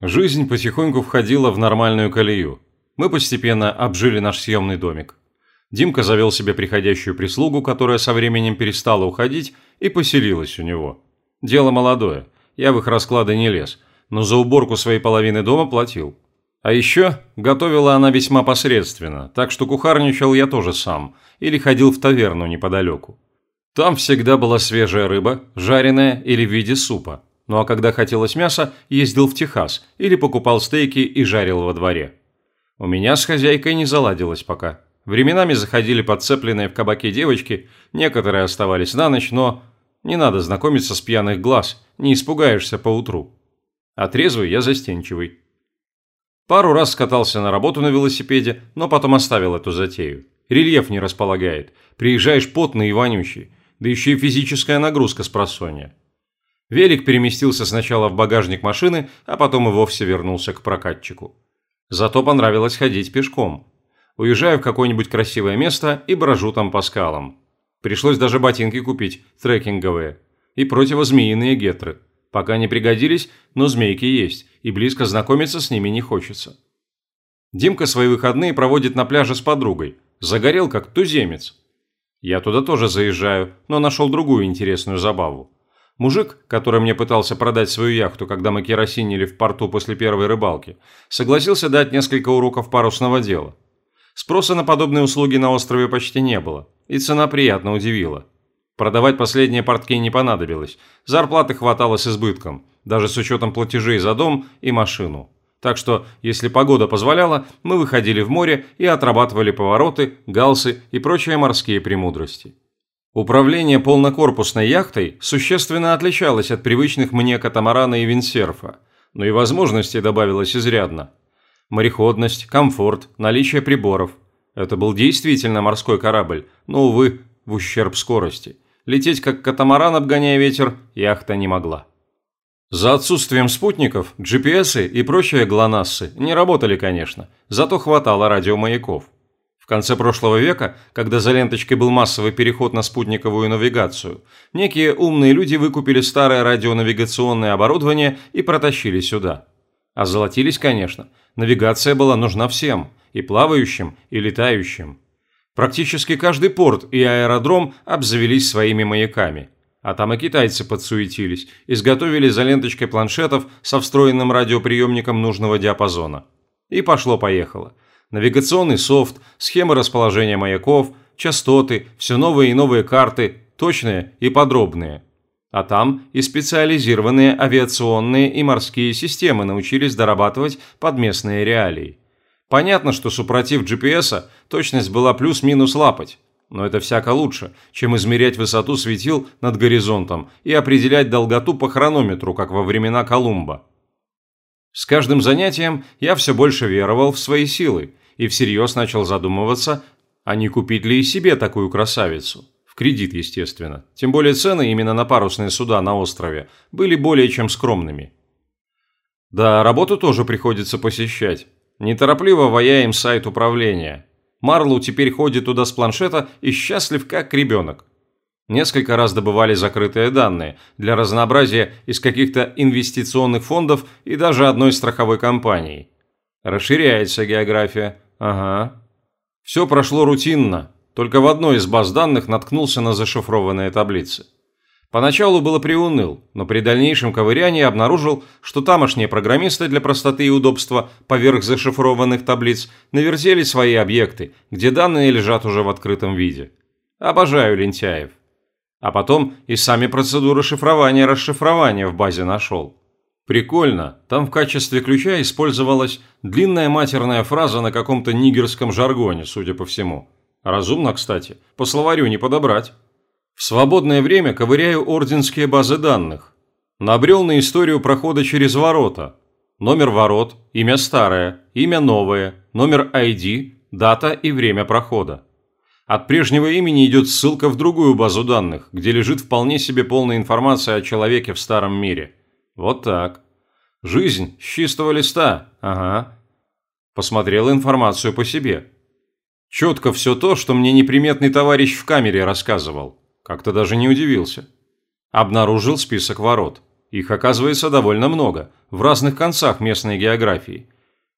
Жизнь потихоньку входила в нормальную колею. Мы постепенно обжили наш съемный домик. Димка завел себе приходящую прислугу, которая со временем перестала уходить и поселилась у него. Дело молодое, я в их расклады не лез, но за уборку своей половины дома платил. А еще готовила она весьма посредственно, так что кухарничал я тоже сам, или ходил в таверну неподалеку. Там всегда была свежая рыба, жареная или в виде супа. Ну а когда хотелось мяса, ездил в Техас или покупал стейки и жарил во дворе. У меня с хозяйкой не заладилось пока. Временами заходили подцепленные в кабаке девочки, некоторые оставались на ночь, но не надо знакомиться с пьяных глаз, не испугаешься поутру. А трезвый я застенчивый. Пару раз скатался на работу на велосипеде, но потом оставил эту затею. Рельеф не располагает. Приезжаешь потный и вонючий. Да еще и физическая нагрузка с просонья. Велик переместился сначала в багажник машины, а потом и вовсе вернулся к прокатчику. Зато понравилось ходить пешком. Уезжаю в какое-нибудь красивое место и брожу там по скалам. Пришлось даже ботинки купить, трекинговые. И противозмеиные гетры. Пока не пригодились, но змейки есть, и близко знакомиться с ними не хочется. Димка свои выходные проводит на пляже с подругой. Загорел как туземец. Я туда тоже заезжаю, но нашел другую интересную забаву. Мужик, который мне пытался продать свою яхту, когда мы керосинили в порту после первой рыбалки, согласился дать несколько уроков парусного дела. Спроса на подобные услуги на острове почти не было, и цена приятно удивила. Продавать последние портки не понадобилось, зарплаты хватало с избытком, даже с учетом платежей за дом и машину. Так что, если погода позволяла, мы выходили в море и отрабатывали повороты, галсы и прочие морские премудрости. Управление полнокорпусной яхтой существенно отличалось от привычных мне катамарана и виндсерфа, но и возможностей добавилось изрядно. Мореходность, комфорт, наличие приборов. Это был действительно морской корабль, но, увы, в ущерб скорости. Лететь как катамаран, обгоняя ветер, яхта не могла. За отсутствием спутников, GPS и прочие ГЛОНАССы не работали, конечно, зато хватало радиомаяков конце прошлого века, когда за ленточкой был массовый переход на спутниковую навигацию, некие умные люди выкупили старое радионавигационное оборудование и протащили сюда. А золотились, конечно. Навигация была нужна всем, и плавающим, и летающим. Практически каждый порт и аэродром обзавелись своими маяками. А там и китайцы подсуетились, изготовили за ленточкой планшетов со встроенным радиоприемником нужного диапазона. И пошло-поехало – навигационный софт, схемы расположения маяков, частоты, все новые и новые карты, точные и подробные. А там и специализированные авиационные и морские системы научились дорабатывать под местные реалии. Понятно, что супротив GPS точность была плюс-минус лапать, но это всяко лучше, чем измерять высоту светил над горизонтом и определять долготу по хронометру, как во времена Колумба. С каждым занятием я все больше веровал в свои силы и всерьез начал задумываться, а не купить ли и себе такую красавицу. В кредит, естественно. Тем более цены именно на парусные суда на острове были более чем скромными. Да, работу тоже приходится посещать. Неторопливо ваяем сайт управления. Марлу теперь ходит туда с планшета и счастлив как ребенок. Несколько раз добывали закрытые данные для разнообразия из каких-то инвестиционных фондов и даже одной страховой компании. Расширяется география. Ага. Все прошло рутинно, только в одной из баз данных наткнулся на зашифрованные таблицы. Поначалу было приуныл, но при дальнейшем ковырянии обнаружил, что тамошние программисты для простоты и удобства поверх зашифрованных таблиц навертели свои объекты, где данные лежат уже в открытом виде. Обожаю лентяев. А потом и сами процедуры шифрования-расшифрования в базе нашел. Прикольно, там в качестве ключа использовалась длинная матерная фраза на каком-то нигерском жаргоне, судя по всему. Разумно, кстати, по словарю не подобрать. В свободное время ковыряю орденские базы данных. Набрел на историю прохода через ворота. Номер ворот, имя старое, имя новое, номер ID, дата и время прохода. От прежнего имени идет ссылка в другую базу данных, где лежит вполне себе полная информация о человеке в старом мире. Вот так. Жизнь с чистого листа, ага. Посмотрел информацию по себе. Четко все то, что мне неприметный товарищ в камере рассказывал. Как-то даже не удивился. Обнаружил список ворот. Их оказывается довольно много, в разных концах местной географии.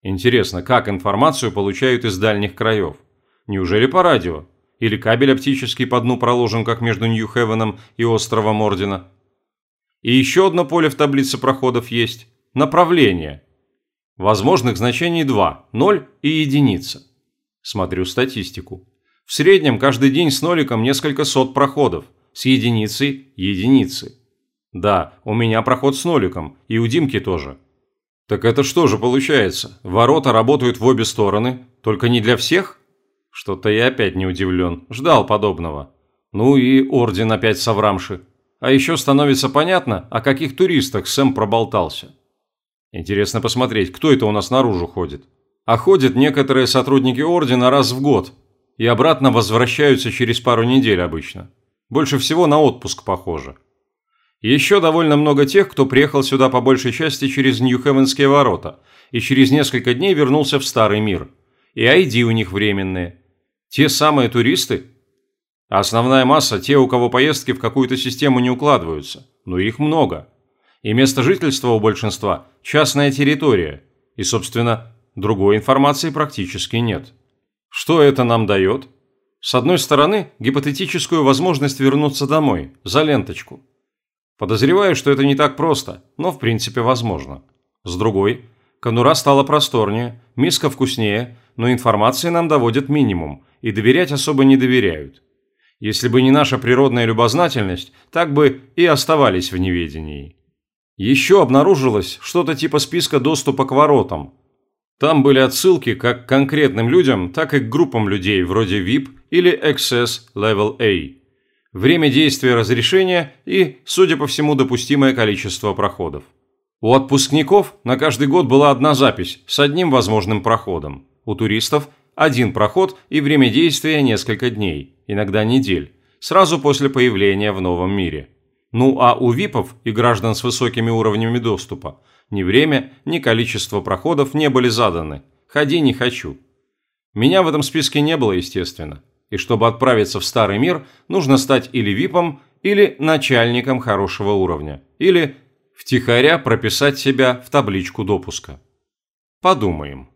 Интересно, как информацию получают из дальних краев? Неужели по радио? Или кабель оптический по дну проложен, как между Нью-Хевеном и островом Ордена? И еще одно поле в таблице проходов есть – направление. Возможных значений два – 0 и единица. Смотрю статистику. В среднем каждый день с ноликом несколько сот проходов, с единицей – единицы. Да, у меня проход с ноликом, и у Димки тоже. Так это что же получается? Ворота работают в обе стороны, только не для всех? Что-то я опять не удивлен, ждал подобного. Ну и орден опять соврамши. А еще становится понятно, о каких туристах Сэм проболтался. Интересно посмотреть, кто это у нас наружу ходит. А ходят некоторые сотрудники ордена раз в год и обратно возвращаются через пару недель обычно. Больше всего на отпуск похоже. Еще довольно много тех, кто приехал сюда по большей части через Нью-Хевенские ворота и через несколько дней вернулся в Старый мир. И ID у них временные. Те самые туристы, основная масса – те, у кого поездки в какую-то систему не укладываются. Но их много. И место жительства у большинства – частная территория. И, собственно, другой информации практически нет. Что это нам дает? С одной стороны, гипотетическую возможность вернуться домой, за ленточку. Подозреваю, что это не так просто, но в принципе возможно. С другой, конура стала просторнее, миска вкуснее, но информации нам доводят минимум, и доверять особо не доверяют. Если бы не наша природная любознательность, так бы и оставались в неведении. Еще обнаружилось что-то типа списка доступа к воротам. Там были отсылки как к конкретным людям, так и к группам людей вроде VIP или Access Level A. Время действия разрешения и, судя по всему, допустимое количество проходов. У отпускников на каждый год была одна запись с одним возможным проходом. У туристов один проход и время действия несколько дней, иногда недель, сразу после появления в новом мире. Ну а у ВИПов и граждан с высокими уровнями доступа ни время, ни количество проходов не были заданы. Ходи не хочу. Меня в этом списке не было, естественно. И чтобы отправиться в Старый мир, нужно стать или ВИПом, или начальником хорошего уровня, или втихаря прописать себя в табличку допуска. Подумаем.